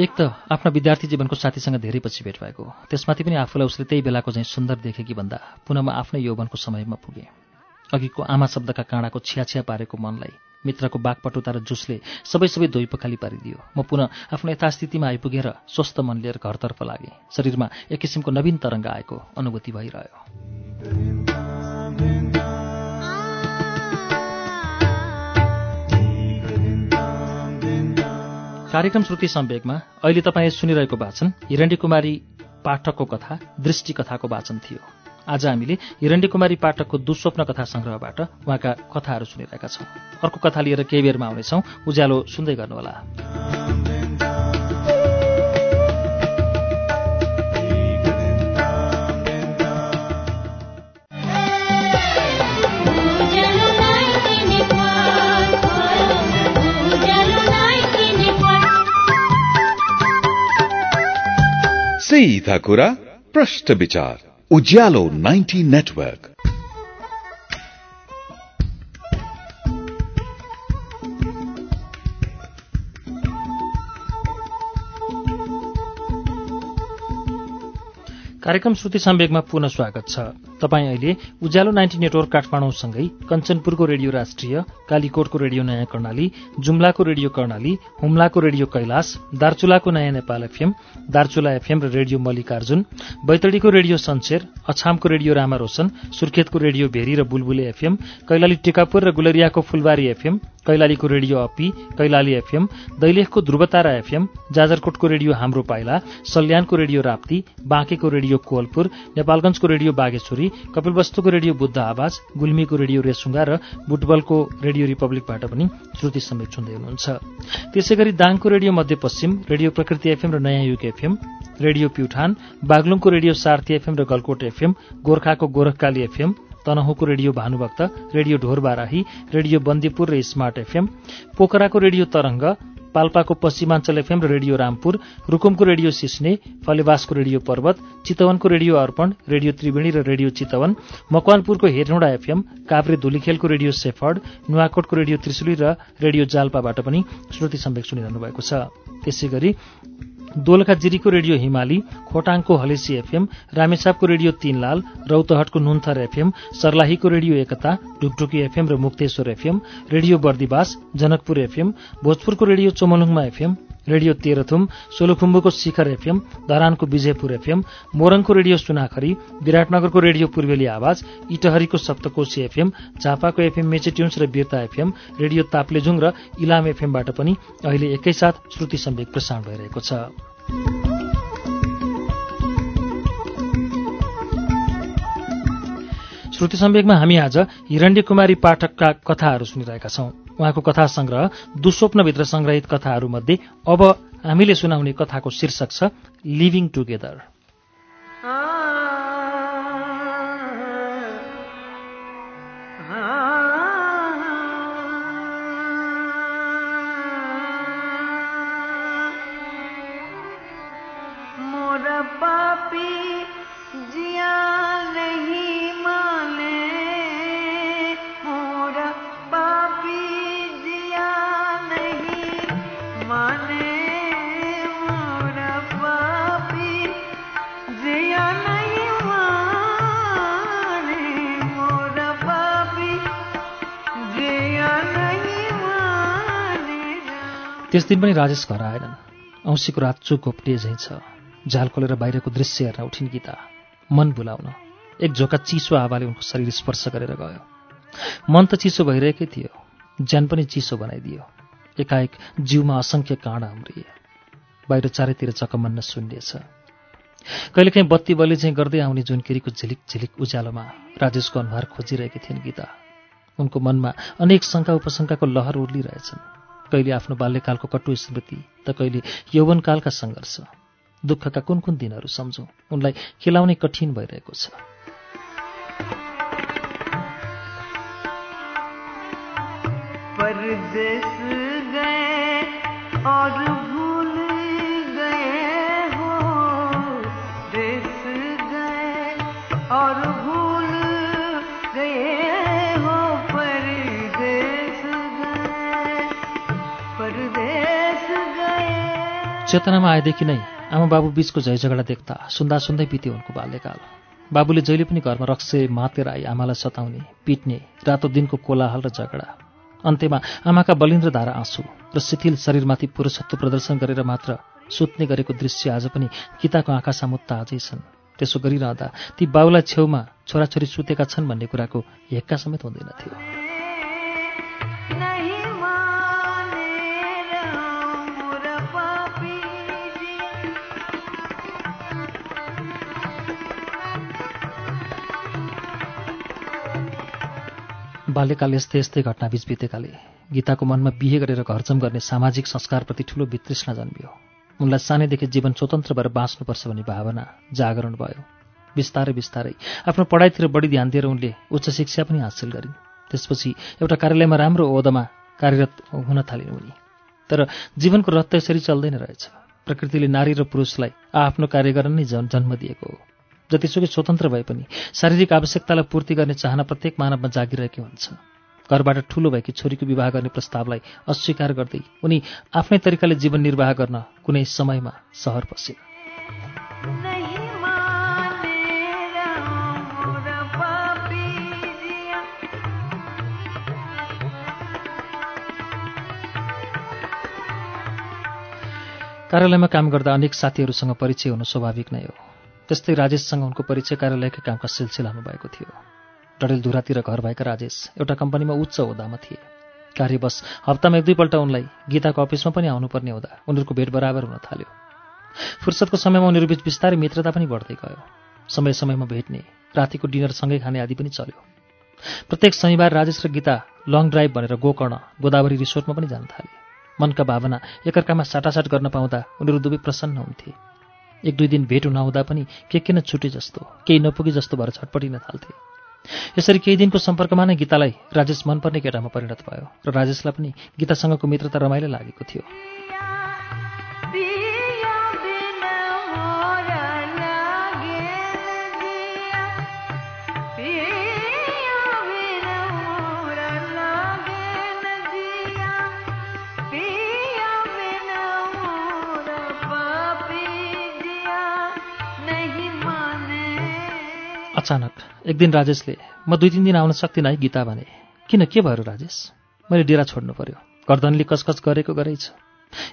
एक त आफ्ना विद्यार्थी जीवनको साथीसँग धेरै पछि भेट भएको। त्यसमाथि पनि आफूलाई उसले त्यही बेलाको चाहिँ सुन्दर देखेकी भन्दा पुनः म आफ्नै यौवनको समयमा पुगेँ। अघिको आमा शब्दका काँडाको छ्याछ्या पारेको मनलाई मित्रको बाघपटुता र जुसले सबै सबै धोइ पखाली पारिदियो। म पुनः आफ्नो यथास्थितिमा आइपुगेर स्वस्थ मन लिएर घरतर्फ लागेँ। शरीरमा एक किसिमको नवीन तरङ्ग आएको। अनुभूति भइरह्यो। कार्यक्रम श्रुति सम्वेकमा अहिले तपाईँ सुनिरहेको वाचन हिरण्डी कुमारी पाठकको कथा दृष्टि कथाको वाचन थियो। आज हामीले हिरण्डी कुमारी पाठकको दुस्वप्न कथा संग्रहबाट उहाँका कथाहरू सुनिरहेका छौँ। अर्को कथा लिएर केही बेरमा आउनेछौँ। उज्यालो सुन्दै गर्नुहोला। सीधा कुरा प्रश्न विचार। उज्यालो 90 नेटवर्क कार्यक्रम श्रुति सम्वेकमा पुनः स्वागत छ। तपाईँ अहिले उज्यालो नाइन्टी नेटवर्क काठमाडौँसँगै कञ्चनपुरको रेडियो राष्ट्रिय कालीकोटको रेडियो नयाँ कर्णाली जुम्लाको रेडियो कर्णाली हुम्लाको रेडियो कैलाश दार्चुलाको नयाँ नेपाल एफएम दार्चुला एफएम र रेडियो मल्लिकार्जुन बैतडीको रेडियो सन्सेर अछामको रेडियो रामा रोशन सुर्खेतको रेडियो भेरी र बुलबुले एफएम कैलाली टिकापुर र गुलरियाको फुलबारी एफएम कैलालीको रेडियो अपी कैलाली एफएम दैलेखको ध्रुवतारा एफएम जाजरकोटको रेडियो हाम्रो पाइला सल्यानको रेडियो राप्ती बाँकेको रेडियो कोवलपुर नेपालगंजको रेडियो बागेश्वरी कपिलवस्तुको रेडियो बुद्ध आवाज गुल्मीको रेडियो रेसुङ्गा र बुटबलको रेडियो रिपब्लिकबाट पनि श्रुति समेत सुन्दै हुनुहुन्छ। त्यसै गरी दाङको radio Madhyapaschim radio Prakriti FM र नयाँ युग एफएम रेडियो प्युठान बागलुङको रेडियो सार्थी एफएम र गलकोट एफएम गोर्खाको Gorakhkali FM तनहुको radio Bhanubhakta radio Dhorbarahi radio Bandipur र स्मार्ट एफएम पोखराको रेडियो तरंग पाल्पाको पश्चिमाञ्चल एफएम र रेडियो रामपुर रुकुमको रेडियो सिस्ने फलेवासको रेडियो पर्वत चितवनको रेडियो अर्पण रेडियो त्रिवेणी र रेडियो चितवन मकवानपुरको हेरौँडा एफएम काभ्रे धुलीखेलको रेडियो सेफर्ड नुवाकोटको रेडियो त्रिशुली र रेडियो जाल्पाबाट पनि श्रुति सम्वेक सुनिरहनु भएको छ। त्यसै दोलखा जिरीको रेडियो हिमाली खोटाङको हलेसी एफएम रामेछापको रेडियो तीनलाल रौतहटको नुन्थर एफएम सर्लाहीको रेडियो एकता ढुकढुकी एफएम र Mukteshwar FM radio Bardibas Janakpur FM भोजपुरको radio Chomolungma FM radio Terhathum सोलुखुम्बुको Shikhar FM धरानको विजयपुर एफएम मोरङको रेडियो सुनाखरी विराटनगरको रेडियो पूर्वेली आवाज इटहरीको सप्तकोशी एफएम झापाको एफएम मेचेट्युन्स र बिर्ता एफएम रेडियो ताप्लेजुङ र इलाम एफएमबाट पनि अहिले एकैसाथ श्रुति सम्वेक प्रसारण भइरहेको छ। श्रुति सम्वेकमा हामी आज हिरण्य कुमारी पाठकका कथाहरू सुनिरहेका छौं। उहाँको कथा संग्रह दुस्वप्नभित्र संग्रहित कथाहरूमध्ये अब हामीले सुनाउने कथाको शीर्षक छ लिभिङ टुगेदर दिन पनि राजेश घर आएनन्। औँसीको रात चुक घोप्टिए झैँ छ। झाल खोलेर बाहिरको दृश्य हेर्न उठिन् गीता। मन बुलाउन। एक झोका चिसो हावाले उनको शरीर स्पर्श गरेर गयो। मन त चिसो भइरहेकै थियो। ज्यान पनि चिसो बनाइदियो। एकाएक जिउमा असङ्ख्य काँडा उम्रिए। बाहिर चारैतिर चकमन्न शून्य छ कहिलेकाहीँ बत्ती बलि चाहिँ गर्दै आउने जुनकेरीको झिलिक झिलिक उज्यालोमा राजेशको अनुहार खोजिरहेकी थिइन् गीता। उनको मनमा अनेक शङ्का उपशङ्काको लहर उर्लिरहेछन्। कहिले आफ्नो बाल्यकालको कटु स्मृति त कहिले यौवनकालका सङ्घर्ष दुःखका कुन कुन दिनहरू सम्झौँ उनलाई खेलाउने कठिन भइरहेको छ। चेतनामा आएदेखि नै आमा बाबु बीचको झै झगडा देख्दा सुन्दा सुन्दै बित्यो उनको बाल्यकाल। बाबुले जहिले पनि घरमा रक्से मातेर आई आमालाई सताउने पिट्ने रातो दिनको कोलाहल र झगडा। अन्त्यमा आमाका बलिन्द्र धारा आँसु र शिथिल शरीरमाथि पुरुषत्व प्रदर्शन गरेर मात्र सुत्ने गरेको दृश्य आज पनि गीताको आँखा सामुत्त आजै छन्। त्यसो गरिरहँदा ती बाबुलाई छेउमा छोराछोरी सुतेका छन् भन्ने कुराको हेक्का समेत हुँदैन थियो। बाल्यकाल यस्तै यस्तै घटनाबीच बितेकाले। गीताको मनमा बिहे गरेर घरजम गर्ने सामाजिक संस्कारप्रति ठूलो वितृष्णा जन्मियो। उनलाई सानैदेखि जीवन स्वतन्त्र भएर बाँच्नुपर्छ भन्ने भावना जागरण भयो। बिस्तारै बिस्तारै आफ्नो पढाइतिर बढी ध्यान दिएर उनले उच्च शिक्षा पनि हासिल गरिन्। त्यसपछि एउटा कार्यालयमा राम्रो ओहदामा कार्यरत हुन थालिन् उनी। तर जीवनको रत्त यसरी चल्दैन रहेछ। प्रकृतिले नारी र पुरुषलाई आफ्नो कार्य गर्न नै जन्म दिएको हो। जतिसुकै स्वतन्त्र भए पनि शारीरिक आवश्यकतालाई पूर्ति गर्ने चाहना प्रत्येक मानवमा जागिरहेकै हुन्छ। घरबाट ठूलो भएकी छोरीको विवाह गर्ने प्रस्तावलाई अस्वीकार गर्दै उनी आफ्नै तरिकाले जीवन निर्वाह गर्न कुनै समयमा सहर पसे कार्यालयमा काम गर्दा अनेक साथीहरूसँग परिचय हुनु स्वाभाविक नै हो। त्यस्तै राजेशसँग उनको परिचय कार्यालयकै कामका सिलसिलामा भएको थियो। डडेलधुरातिर घर भएका राजेश एउटा कम्पनीमा उच्च हुँदामा थिए। कार्यवश हप्तामा एक दुईपल्ट उनलाई गीताको अफिसमा पनि आउनुपर्ने हुँदा उनीहरूको भेट बराबर हुन थाल्यो। फुर्सदको समयमा उनीहरूबीच बिस्तारै मित्रता पनि बढ्दै गयो। समय समयमा भेट्ने रातिको डिनर सँगै खाने आदि पनि चल्यो। प्रत्येक शनिबार राजेश र गीता लङ ड्राइभ भनेर गोकर्ण गोदावरी रिसोर्टमा पनि जान थाले। मनका भावना एकअर्कामा साटासाट गर्न पाउँदा उनीहरू दुवै प्रसन्न हुन्थे। एक दुई दिन भेट नहुँदा पनि के किन छुटे जस्तो केही नपुगे जस्तो भएर छटपटिन थाल्थे। यसरी केही दिनको सम्पर्कमा नै गीतालाई राजेश मनपर्ने केटामा परिणत भयो र राजेशलाई पनि गीतासँगको मित्रता रमाइलो लागेको थियो। अचानक एक दिन राजेशले म दुई तिन दिन आउन सक्दिनँ है गीता भने। किन के भयो राजेश? मैले डेरा छोड्नु पर्यो। गर्दनले कचकच गरेको गरेछ।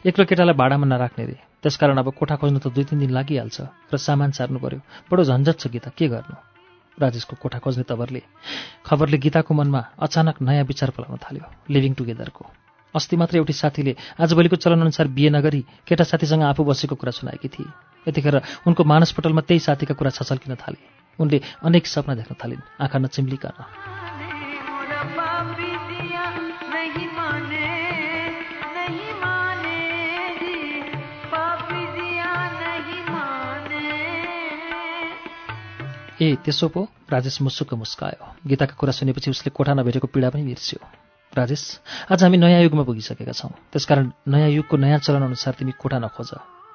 एक्लो केटालाई भाडामा नराख्ने रे। त्यसकारण अब कोठा खोज्नु त दुई तिन दिन लागिहाल्छ र सामान सार्नु पर्यो। बडो झन्झट छ गीता के गर्नु? राजेशको कोठा खोज्ने तवरले खबरले गीताको मनमा अचानक नयाँ विचार पलाउन थाल्यो लिभिङ टुगेदरको अस्ति मात्र एउटी साथीले आजभोलिको चलनअनुसार बिहे नगरी केटा साथीसँग आफू बसेको कुरा सुनाएकी थिए। यतिखेर उनको मानसपटलमा त्यही साथीका कुरा छचल्किन थाले। उनले अनेक सपना देख्न थालिन्। आँखा नचिम्लिकन ए त्यसो पो राजेश मुसुक्क मुस्कायो। गीताका कुरा सुनेपछि उसले कोठा नभेटेको पीडा पनि बिर्स्यो। राजेश आज हामी नयाँ युगमा पुगिसकेका छौँ। त्यसकारण नयाँ युगको नयाँ चलनअनुसार तिमी कोठा नखोज।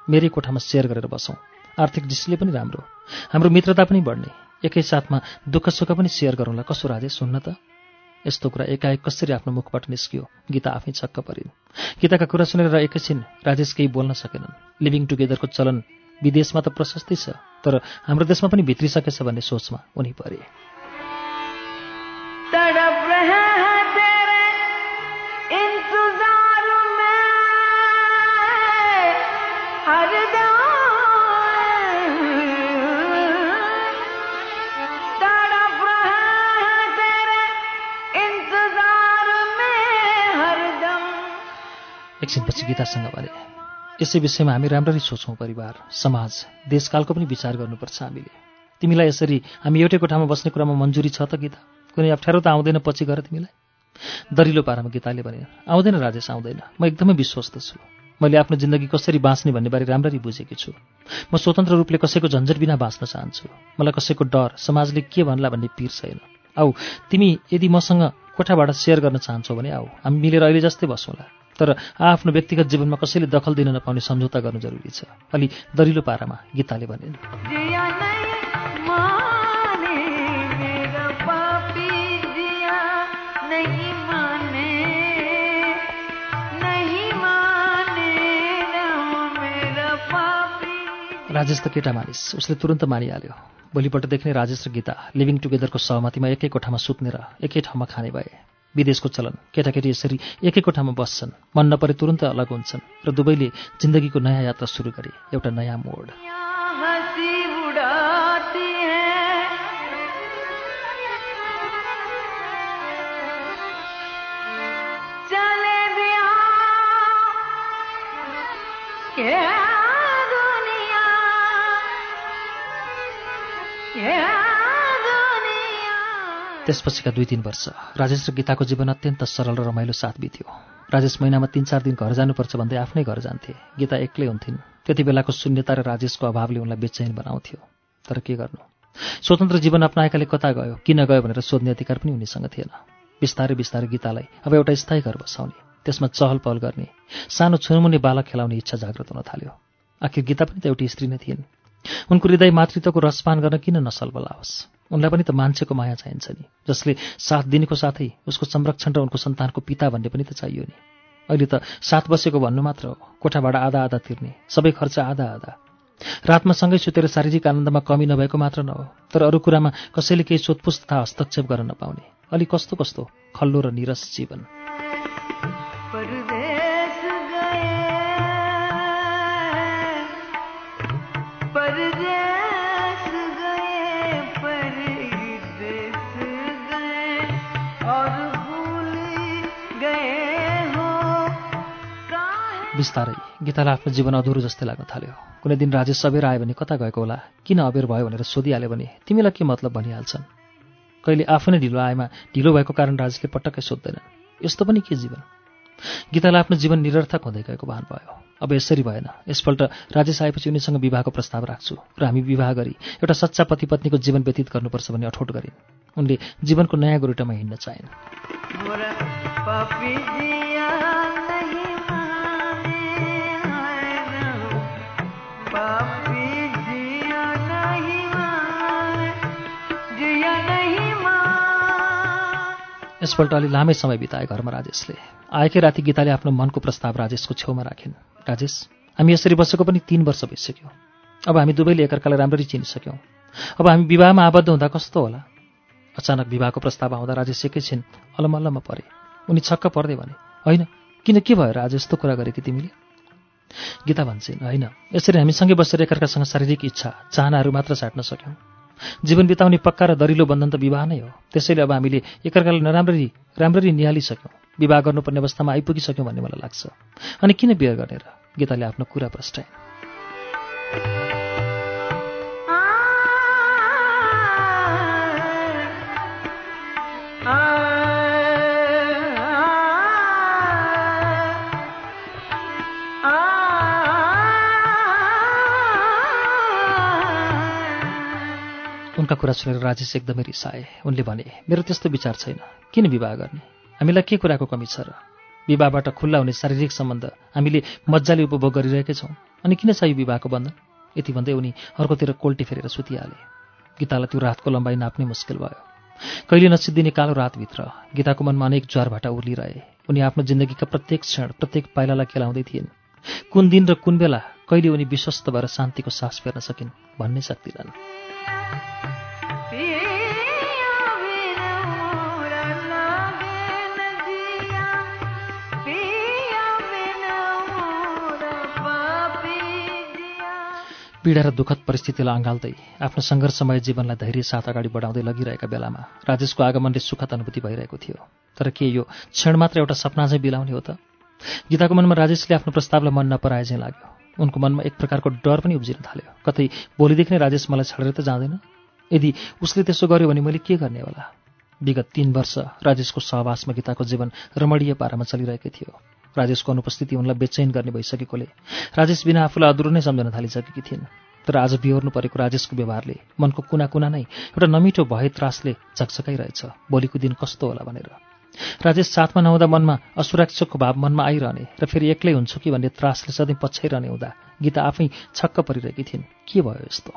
मेरै कोठामा सेयर गरेर बसौँ। आर्थिक दृष्टिले पनि राम्रो। हाम्रो मित्रता पनि बढ्ने। एकैसाथमा दुःख सुख पनि सेयर गरौँला। कसो राजेश सुन्न त? यस्तो कुरा एकाएक कसरी आफ्नो मुखबाट निस्कियो? गीता आफै छक्क परिन्। गीताका कुरा सुनेर एकैछिन राजेश केही बोल्न सकेनन्। लिभिङ टुगेदरको चलन विदेशमा त प्रशस्तै छ तर हाम्रो देशमा पनि भित्रिसकेछ भन्ने सोचमा उनी परे। एकछिनपछि गीतासँग भने यसै विषयमा हामी राम्ररी सोचौँ परिवार समाज देशकालको पनि विचार गर्नुपर्छ हामीले। तिमीलाई यसरी हामी एउटै कोठामा बस्ने कुरामा मन्जुरी छ त गीता? कुनै अप्ठ्यारो त आउँदैन पछि गएर तिमीलाई? दरिलो पारामा गीताले भने आउँदैन राजेश आउँदैन। म एकदमै विश्वस्त छु। मैले आफ्नो जिन्दगी कसरी बाँच्ने भन्ने बारे राम्ररी बुझेकी छु। म स्वतन्त्र रूपले कसैको झन्झट बिना बाँच्न चाहन्छु। मलाई कसैको डर समाजले के भन्ला भन्ने पिर छैन। आऊ तिमी यदि मसँग कोठाबाट सेयर गर्न चाहन्छौ भने आऊ हामी मिलेर अहिले जस्तै बसौँला। तर आफ्नो व्यक्तिगत जीवनमा कसैले दखल दिन नपाउने सम्झौता गर्नु जरुरी छ। अलि दरिलो पारामा गीताले भने राजेश त केटा मानिस उसले तुरन्त मानिहाल्यो। भोलिपल्टदेखि नै राजेश र गीता लिभिङ टुगेदरको सहमतिमा एकै कोठामा सुत्ने र एकै ठाउँमा खाने भए। विदेशको चलन। केटाकेटी यसरी एकै कोठामा बस्छन्। मन नपरे तुरन्त अलग हुन्छन् र दुवैले जिन्दगीको नयाँ यात्रा सुरु गरे। एउटा नयाँ मोड। त्यसपछिका दुई तिन वर्ष राजेश र गीताको जीवन अत्यन्त सरल र रमाइलो साथ बित्यो। राजेश महिनामा तिन चार दिन घर जानुपर्छ भन्दै आफ्नै घर जान्थे। गीता एक्लै हुन्थिन्। त्यति बेलाको शून्यता र राजेशको अभावले उनलाई बेचैन बनाउँथ्यो। तर के गर्नु? स्वतन्त्र जीवन अप्नाएकाले कता गयो किन गयो भनेर सोध्ने अधिकार पनि उनीसँग थिएन। बिस्तारै बिस्तारै गीतालाई अब एउटा स्थायी घर बसाउने त्यसमा चहल पहल गर्ने सानो छुनमुनि बालक खेलाउने इच्छा जागृत हुन थाल्यो। आखिर गीता पनि त एउटी स्त्री नै थिइन्। उनको हृदय मातृत्वको रसपान गर्न किन नसलबल आओस् उनलाई पनि त मान्छेको माया चाहिन्छ नि। जसले साथ दिनेको साथै उसको संरक्षण र उनको सन्तानको पिता भन्ने पनि त चाहियो नि। अहिले त साथ बसेको भन्नु मात्र हो। कोठाबाट आधा आधा तिर्ने सबै खर्च आधा आधा रातमा सँगै सुतेर शारीरिक आनन्दमा कमी नभएको मात्र नहो तर अरू कुरामा कसैले केही सोधपुछ तथा हस्तक्षेप गर्न नपाउने। अलि कस्तो कस्तो खल्लो र निरस जीवन। बिस्तारै गीतालाई आफ्नो जीवन अधुरो जस्तै लाग्न थाल्यो। कुनै दिन राजेश सबेर आयो भने कता गएको होला? किन अबेर भयो भनेर सोधिहाल्यो भने तिमीलाई के मतलब भनिहाल्छन्? कहिले आफू नै ढिलो आएमा ढिलो भएको कारण राजेशले पटक्कै सोध्दैनन् यस्तो पनि के जीवन? गीतालाई आफ्नो जीवन निरर्थक हुँदै गएको भान भयो। अब यसरी भएन। यसपल्ट राजेश आएपछि उनीसँग विवाहको प्रस्ताव राख्छु र हामी विवाह गरी एउटा सच्चा पति पत्नीको जीवन व्यतीत गर्नुपर्छ भन्ने अठोट गरिन्। उनले जीवनको नयाँ गोरेटोमा हिँड्न चाहेन्। यसपल्ट अलि लामै समय बिताए घरमा राजेशले। आएकै राति गीताले आफ्नो मनको प्रस्ताव राजेशको छेउमा राखिन्। राजेश हामी यसरी बसेको पनि तिन वर्ष भइसक्यो। अब हामी दुवैले एकअर्कालाई राम्ररी चिनिसक्यौँ। अब हामी विवाहमा आबद्ध हुँदा कस्तो होला? अचानक विवाहको प्रस्ताव आउँदा राजेश एकैछिन अलमल्लमा परे। उनी छक्क पर्दै भने होइन किन के भयो राजेश? यस्तो कुरा गरेकी तिमीले? गीता भन्छन् होइन यसरी हामीसँगै बसेर एकअर्कासँग शारीरिक इच्छा चाहनाहरू मात्र साट्न सक्यौँ। जीवन बिताउने पक्का र दरिलो बन्धन त विवाह नै हो। त्यसैले अब हामीले एकअर्कालाई नराम्ररी राम्ररी निहालिसक्यौँ। विवाह गर्नुपर्ने अवस्थामा आइपुगिसक्यौँ भन्ने मलाई लाग्छ। अनि किन बिहे गर्ने र? गीताले आफ्नो कुरा प्रष्टाए उनका कुरा सुनेर राजेश एकदमै रिसाए। उनले भने मेरो त्यस्तो विचार छैन। किन विवाह गर्ने? हामीलाई के कुराको कमी छ र? विवाहबाट खुल्ला हुने शारीरिक सम्बन्ध हामीले मजाले उपभोग गरिरहेकै छौँ। अनि किन चाहियो विवाहको बन्धन? यति भन्दै उनी अर्कोतिर कोल्टी फेरेर सुतिहाले। गीतालाई त्यो रातको लम्बाइ नाप्नै मुस्किल भयो। कहिले नसिद्धिने कालो रातभित्र गीताको मनमा अनेक ज्वारभाटा उर्लिरहे। उनी आफ्नो जिन्दगीका प्रत्येक क्षण प्रत्येक पाइलालाई खेलाउँदै थिइन्। कुन दिन र कुन बेला कहिले उनी विश्वस्त भएर शान्तिको सास फेर्न सकिन् भन्नै सक्दिनन्। पीडा र दुःखद परिस्थितिलाई अँगाल्दै आफ्नो सङ्घर्षमय जीवनलाई धैर्य साथ अगाडि बढाउँदै लगिरहेका बेलामा राजेशको आगमनले सुखद अनुभूति भइरहेको थियो। तर के यो क्षण मात्र एउटा सपना चाहिँ बिलाउने हो त? गीताको मनमा राजेशले आफ्नो प्रस्तावलाई मन नपराए चाहिँ लाग्यो। उनको मनमा एक प्रकारको डर पनि उब्जिन थाल्यो। कतै भोलिदेखि नै राजेश मलाई छडेर त जाँदैन? यदि उसले त्यसो गर्यो भने मैले के गर्ने होला? विगत तीन वर्ष राजेशको सहवासमा गीताको जीवन रमणीय पारामा चलिरहेकै थियो। राजेशको अनुपस्थिति उनलाई बेचैन गर्ने भइसकेकोले। राजेश बिना आफूलाई अधुरो नै सम्झन थालिसकेकी थिइन्। तर आज बिहोर्नु परेको राजेशको व्यवहारले मनको कुना कुना नै एउटा नमिठो भए त्रासले झकझकाइरहेछ। भोलिको दिन कस्तो होला भनेर। राजेश साथमा नहुँदा मनमा असुरक्षाको भाव मनमा आइरहने र फेरि एक्लै हुन्छु कि भन्ने त्रासले सधैँ पछ्याइरहने हुँदा गीता आफै छक्क परिरहेकी थिइन्। के भयो यस्तो?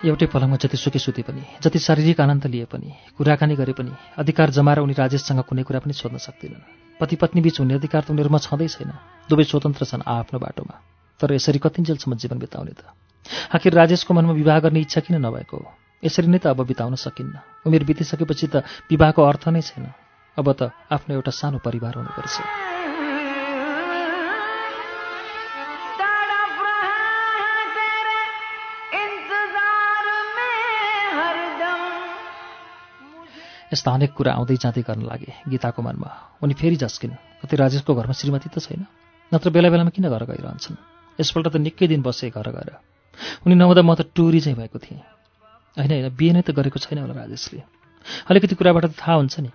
एउटै पलङमा जतिसुकै सुते पनि जति शारीरिक आनन्द लिए पनि कुराकानी गरे पनि अधिकार जमाएर उनी राजेशसँग कुनै कुरा पनि सोध्न सक्दिनन्। पति पत्नी बीच हुने अधिकार त उनीहरूमा छँदै छैन। दुवै स्वतन्त्र छन् आफ्नो बाटोमा। तर यसरी कतिन्जेलसम्म जीवन बिताउने त? आखिर राजेशको मनमा विवाह गर्ने इच्छा किन नभएको? हो यसरी नै त अब बिताउन सकिन्न। उमेर बितिसकेपछि त विवाहको अर्थ नै छैन। अब त आफ्नो एउटा सानो परिवार हुनुपर्छ। यस्ता अनेक कुरा आउँदै जाँदै गर्न लागे गीताको मनमा। उनी फेरि झस्किन् कति राजेशको घरमा श्रीमती त छैन। नत्र बेला बेलामा किन घर गइरहन्छन्? यसपल्ट त निकै दिन बसे घर गएर। उनी नहुँदा म त टुरी चाहिँ भएको थिएँ। होइन होइन बिहे नै त गरेको छैन होला राजेशले। अलिकति कुराबाट त थाहा हुन्छ नि।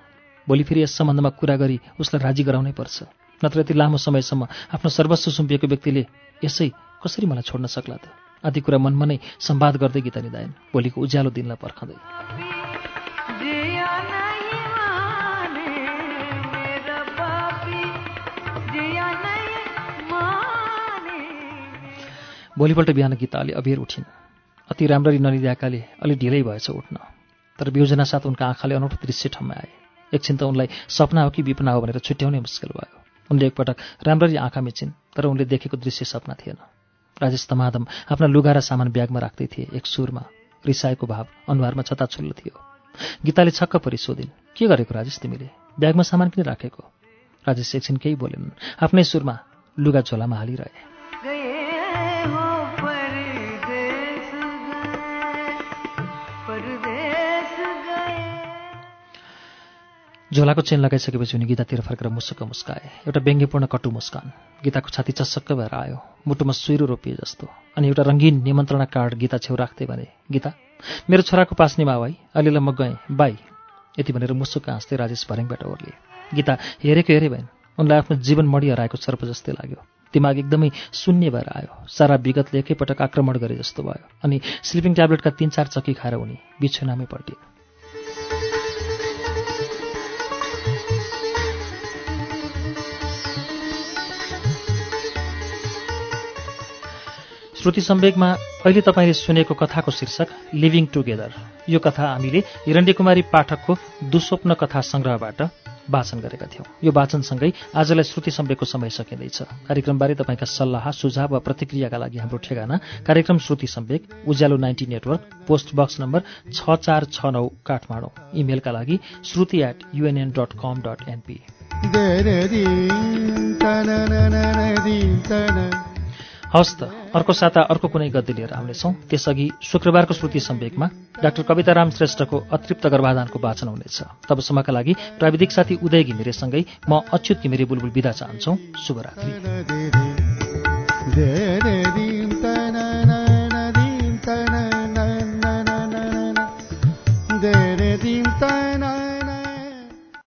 भोलि फेरि यस सम्बन्धमा कुरा गरी उसलाई राजी गराउनै पर्छ। नत्र यति लामो समयसम्म आफ्नो सर्वस्व सुम्पिएको व्यक्तिले यसै कसरी मलाई छोड्न सक्ला त? आदि कुरा मनमा नै सम्वाद गर्दै गीता निधाएन भोलिको उज्यालो दिनलाई पर्खँदै। भोलिपल्ट बिहान गीता अलि अबेर उठिन्। अति राम्ररी नलिदिएकाले अलि ढिलै भएछ उठ्न। तर बिउजना साथ उनका आँखाले अनौठो दृश्य ठाउँमा आए एकछिन त उनलाई सपना हो कि विपना हो भनेर छुट्याउनै मुस्किल भयो। उनले एकपटक राम्ररी आँखा मिचिन् तर उनले देखेको दृश्य सपना थिएन। राजेश तमादम आफ्ना लुगा र सामान ब्यागमा राख्दै थिए एक सुरमा। रिसाएको भाव अनुहारमा छताछुल्लो थियो। गीताले छक्क परि सोधिन् के गरेको राजेश तिमीले? ब्यागमा सामान किन राखेको? राजेश एकछिन केही बोलेनन्। आफ्नै सुरमा लुगा झोलामा हालिरहे। झोलाको चेन लगाइसकेपछि उनी गीतातिर फर्केर मुसुक्क मुस्काए। एउटा व्यङ्ग्यपूर्ण कटु मुस्कान। गीताको छाती चस्सक्क भएर आयो। मुटुमा सुइरो रोपिए जस्तो। अनि एउटा रङ्गीन निमन्त्रणा कार्ड गीता छेउ राख्दै भने गीता मेरो छोराको पास्नेमा भाइ अहिलेलाई म गएँ। बाई यति भनेर मुसुक्क हाँस्दै राजेश भर्याङबाट ओर्ले गीता हेरेको हेरे भएन उनलाई आफ्नो जीवन मडी हराएको सर्प जस्तै लाग्यो। दिमाग एकदमै शून्य भएर आयो। सारा विगतले एकैपटक आक्रमण गरे जस्तो भयो। अनि स्लिपिङ ट्याब्लेटका तिन चार चक्की खाएर उनी बिछोनामै पल्टिए श्रुति सम्वेकमा अहिले तपाईँले सुनेको कथाको शीर्षक लिभिङ टुगेदर यो कथा हामीले हिरण्यकुमारी पाठकको दुस्वप्न कथा सङ्ग्रहबाट वाचन गरेका थियौँ। यो वाचनसँगै आजलाई श्रुति सम्वेकको समय सकिँदैछ। कार्यक्रमबारे तपाईँका सल्लाह सुझाव वा प्रतिक्रियाका लागि हाम्रो ठेगाना कार्यक्रम Shruti Samvek Ujyalo ninety network post box number छ चार छ नौ काठमाडौँ। इमेलका लागि Shruti at UNN dot com dot NP हवस् त अर्को साता अर्को कुनै गद्दी लिएर आउनेछौँ त्यसअघि शुक्रबारको श्रुति सम्वेकमा डाक्टर कविताराम श्रेष्ठको अतृप्त गर्भाधानको वाचन हुनेछ तबसम्मका लागि प्राविधिक साथी उदय घिमिरेसँगै म अच्युत घिमिरे बुलबुल विदा चाहन्छौ शुभरात्रि